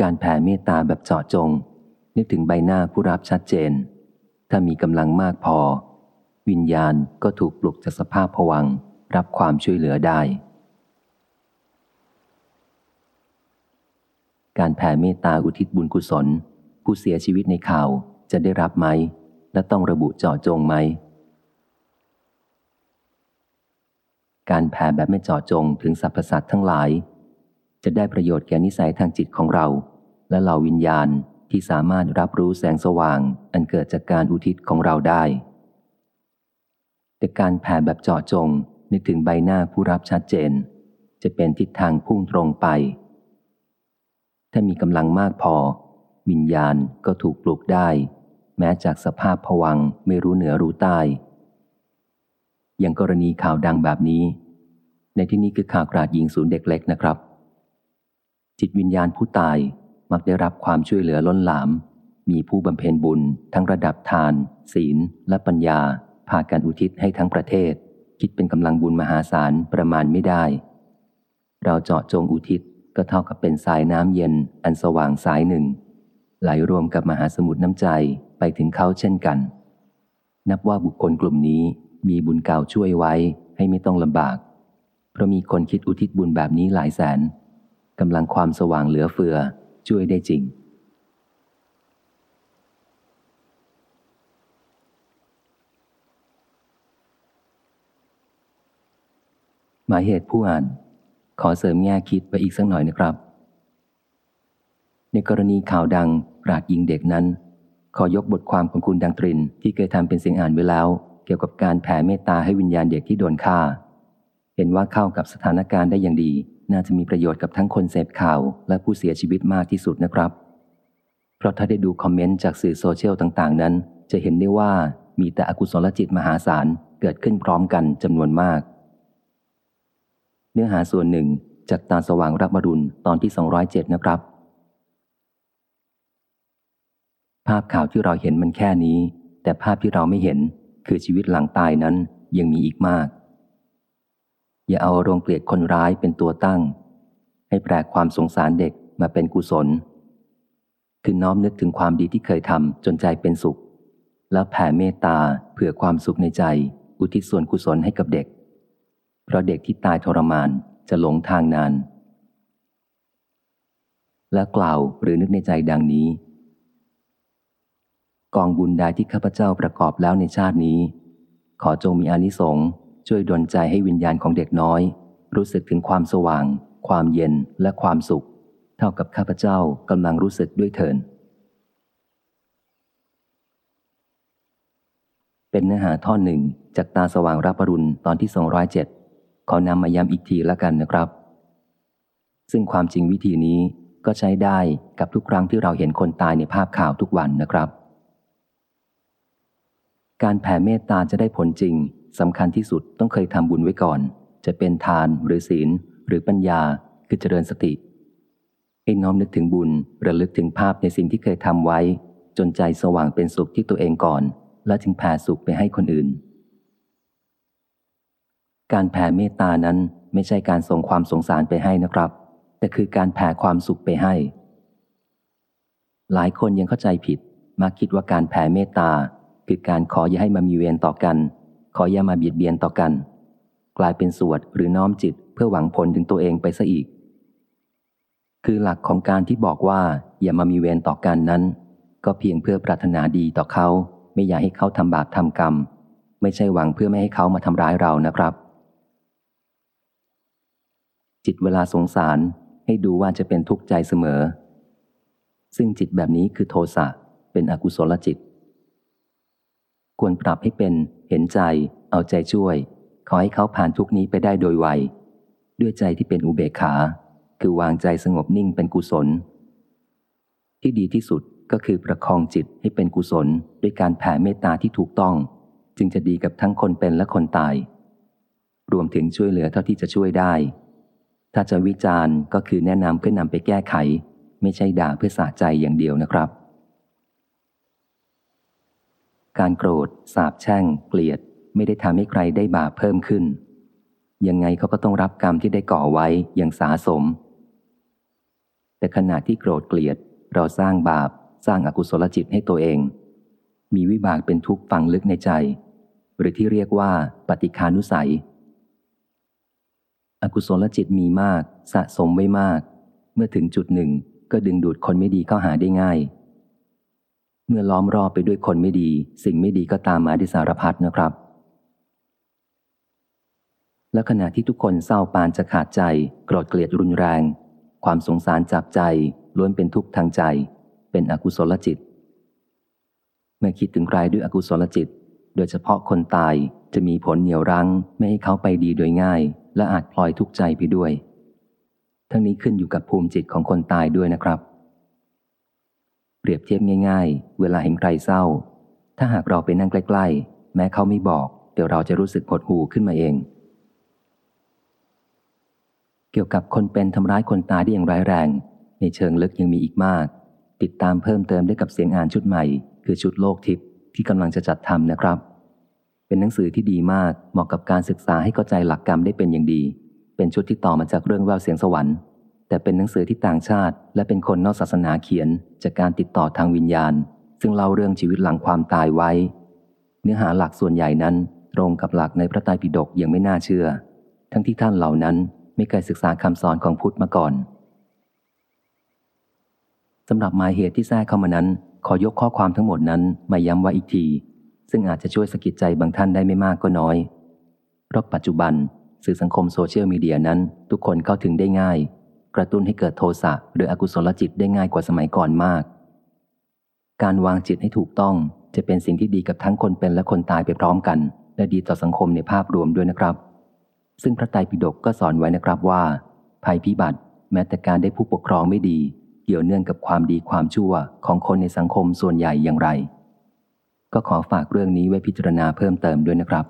การแผ่เมตตาแบบเจาะจง นึกถึงใบหน้าผู้รับชัดเจน ถ้ามีกำลังมากพอ วิญญาณก็ถูกปลุกจากสภาพผวังรับความช่วยเหลือได้ การแผ่เมตตาอุทิศบุญกุศล ผู้เสียชีวิตในข่าวจะได้รับไหม และต้องระบุเจาะจงไหม การแผ่แบบไม่เจาะจงถึงสรรพสัตว์ทั้งหลาย จะได้ประโยชน์แก่นิสัยทางจิตของเรา และเหล่าวิญญาณที่สามารถรับรู้แสงสว่าง อันเกิดจากการอุทิศของเราได้ แต่การแผ่แบบเจาะจงนึกถึงใบหน้าผู้รับชัดเจน จะเป็นทิศทางพุ่งตรงไป ถ้ามีกำลังมากพอ วิญญาณก็ถูกปลุกได้ แม้จากสภาพผวังไม่รู้เหนือรู้ใต้อย่างกรณีข่าวดังแบบนี้ ในที่นี้คือข่าวกราดยิงศูนย์เด็กเล็กนะครับ จิตวิญญาณผู้ตายมักได้รับความช่วยเหลือล้นหลาม มีผู้บำเพ็ญบุญ ทั้งระดับทาน ศีล และปัญญา พากันอุทิศให้ทั้งประเทศ คิดเป็นกำลังบุญมหาศาลประมาณไม่ได้ เราเจาะจงอุทิศก็เท่ากับเป็นสายน้ำเย็นอันสว่างสายหนึ่ง ไหลรวมกับมหาสมุทรน้ำใจไปถึงเขาเช่นกัน นับว่าบุคคลกลุ่มนี้มีบุญเก่าช่วยไว้ให้ไม่ต้องลำบาก เพราะมีคนคิดอุทิศบุญแบบนี้หลายแสน กำลังความสว่างเหลือเฟือช่วยได้จริง หมายเหตุผู้อ่าน ขอเสริมแง่คิดไปอีกสักหน่อยนะครับ ในกรณีข่าวดังกราดยิงเด็กนั้น ขอยกบทความของคุณดังตริน ที่เคยทำเป็นเสียงอ่านไว้แล้ว เกี่ยวกับการแผ่เมตตาให้วิญญาณเด็กที่โดนฆ่า เห็นว่าเข้ากับสถานการณ์ได้อย่างดี น่าจะมีประโยชน์กับทั้งคนเสพข่าว และผู้เสียชีวิตมากที่สุดนะครับ เพราะถ้าได้ดูคอมเมนต์จากสื่อโซเชียลต่าง ๆ นั้น จะเห็นได้ว่ามีแต่อกุศลจิตมหาศาลเกิดขึ้นพร้อมกันจำนวนมาก เนื้อหาส่วนหนึ่งจากตาสว่างรับมรุณตอนที่ 207 นะครับ ภาพข่าวที่เราเห็นมันแค่นี้ แต่ภาพที่เราไม่เห็นคือชีวิตหลังตายนั้นยังมีอีกมาก อย่าเอาโรงเกลียดคนร้ายเป็นตัวตั้ง ให้แปลความสงสารเด็กมาเป็นกุศล คือน้อมนึกถึงความดีที่เคยทำจนใจเป็นสุข แล้วแผ่เมตตาเพื่อความสุขในใจ อุทิศส่วนกุศลให้กับเด็ก เพราะเด็กที่ตายทรมานจะหลงทางนาน และกล่าวหรือนึกในใจดังนี้ กองบุญใดที่ข้าพเจ้าประกอบแล้วในชาตินี้ ขอจงมีอานิสงส์ ช่วยดลใจให้วิญญาณของเด็กน้อย รู้สึกถึงความสว่าง ความเย็นและความสุข เท่ากับข้าพเจ้ากำลังรู้สึกด้วยเถินเป็นเนื้อหาท่อนหนึ่งจากตาสว่างรับปรุณตอนที่ 207 ขอนำมาย้ำอีกทีล้วกันนะครับ ซึ่งความจริงวิธีนี้ก็ใช้ได้กับทุกครั้งที่เราเห็นคนตายในภาพข่าวทุกวันนะครับ การแผ่เมตตาจะได้ผลจริง สำคัญที่สุดต้องเคยทำบุญไว้ก่อน จะเป็นทานหรือศีล หรือปัญญาคือเจริญสติ ให้น้อมนึกถึงบุญระลึกถึงภาพในสิ่งที่เคยทำไว้ จนใจสว่างเป็นสุขที่ตัวเองก่อน แล้วจึงแผ่สุขไปให้คนอื่น การแผ่เมตตานั้นไม่ใช่การส่งความสงสารไปให้นะครับ แต่คือการแผ่ความสุขไปให้ หลายคนยังเข้าใจผิดมาคิดว่าการแผ่เมตตาคือการขออย่าให้มามีเวรต่อกัน ขออย่ามาเบียดเบียนต่อกัน กลายเป็นสวดหรือน้อมจิตเพื่อหวังผลถึงตัวเองไปซะอีก คือหลักของการที่บอกว่าอย่ามามีเวรต่อกันนั้น ก็เพียงเพื่อปรารถนาดีต่อเขา ไม่อยากให้เขาทำบาปทำกรรม ไม่ใช่หวังเพื่อไม่ให้เขามาทำร้ายเรานะครับ จิตเวลาสงสารให้ดูว่าจะเป็นทุกข์ใจเสมอ ซึ่งจิตแบบนี้คือโทสะเป็นอกุศลจิต ควรปรับให้เป็นเห็นใจ เอาใจช่วย ขอให้เขาผ่านทุกนี้ไปได้โดยไว ด้วยใจที่เป็นอุเบกขา คือวางใจสงบนิ่งเป็นกุศล ที่ดีที่สุดก็คือประคองจิตให้เป็นกุศล ด้วยการแผ่เมตตาที่ถูกต้อง จึงจะดีกับทั้งคนเป็นและคนตาย รวมถึงช่วยเหลือเท่าที่จะช่วยได้ ถ้าจะวิจารณ์ก็คือแนะนำเพื่อนำไปแก้ไข ไม่ใช่ด่าเพื่อสะใจอย่างเดียวนะครับการโกรธ สาบแช่ง เกลียด ไม่ได้ทำให้ใครได้บาปเพิ่มขึ้น ยังไงเขาก็ต้องรับกรรมที่ได้ก่อไว้อย่างสาสม แต่ขณะที่โกรธเกลียด เราสร้างบาปสร้างอากุศลจิตให้ตัวเอง มีวิบากเป็นทุกข์ฝังลึกในใจ หรือที่เรียกว่าปฏิคานุสัย อกุศลจิตมีมากสะสมไว้มาก เมื่อถึงจุดหนึ่งก็ดึงดูดคนไม่ดีเข้าหาได้ง่าย เมื่อล้อมรอบไปด้วยคนไม่ดี สิ่งไม่ดีก็ตามมาด้สารพัดนะครับ และขณะที่ทุกคนเศร้าปานจะขาดใจ โกรธเกลียดรุนแรง ความสงสารจับใจล้วนเป็นทุกข์ทางใจ เป็นอกุศลจิต เมื่อคิดถึงใครด้วยอกุศลจิต โดยเฉพาะคนตายจะมีผลเหนี่ยวรั้ง ไม่ให้เขาไปดีโดยง่าย และอาจพลอยทุกข์ใจไปด้วย ทั้งนี้ขึ้นอยู่กับภูมิจิตของคนตายด้วยนะครับ เปรียบเทียบง่าย ๆ เวลาเห็นใครเศร้า ถ้าหากเราไปนั่งใกล้ ๆ แม้เขาไม่บอก เดี๋ยวเราจะรู้สึกหดหู่ขึ้นมาเอง กี่ยวกับคนเป็นทำร้ายคนตายได้อย่างร้ายแรง ในเชิงลึกยังมีอีกมาก ติดตามเพิ่มเติมได้กับเสียงอ่านชุดใหม่ คือชุดโลกทิพย์ที่กำลังจะจัดทำนะครับ เป็นหนังสือที่ดีมากเหมาะกับการศึกษาให้เข้าใจหลักกรรมได้เป็นอย่างดี เป็นชุดที่ต่อมาจากเรื่องแววเสียงสวรรค์ แต่เป็นหนังสือที่ต่างชาติ และเป็นคนนอกศาสนาเขียน จากการติดต่อทางวิญญาณ ซึ่งเล่าเรื่องชีวิตหลังความตายไว้ เนื้อหาหลักส่วนใหญ่นั้น ตรงกับหลักในพระไตรปิฎกอย่างไม่น่าเชื่อ ทั้งที่ท่านเหล่านั้น ไม่เคยศึกษาคำสอนของพุทธมาก่อนสำหรับหมายเหตุที่แทรกเข้ามานั้น ขอยกข้อความทั้งหมดนั้นมาย้ำไว้อีกที ซึ่งอาจจะช่วยสะกิดใจบางท่านได้ไม่มากก็น้อย เพราะปัจจุบันสื่อสังคมโซเชียลมีเดียนั้น ทุกคนเข้าถึงได้ง่าย กระตุ้นให้เกิดโทสะหรืออกุศลจิตได้ง่ายกว่าสมัยก่อนมาก การวางจิตให้ถูกต้องจะเป็นสิ่งที่ดีกับทั้งคนเป็นและคนตายไปพร้อมกัน และดีต่อสังคมในภาพรวมด้วยนะครับ ซึ่งพระไตรปิฎกก็สอนไว้นะครับว่า ภัยพิบัติแม้แต่การได้ผู้ปกครองไม่ดี เกี่ยวเนื่องกับความดีความชั่วของคนในสังคมส่วนใหญ่อย่างไร ก็ขอฝากเรื่องนี้ไว้พิจารณาเพิ่มเติมด้วยนะครับ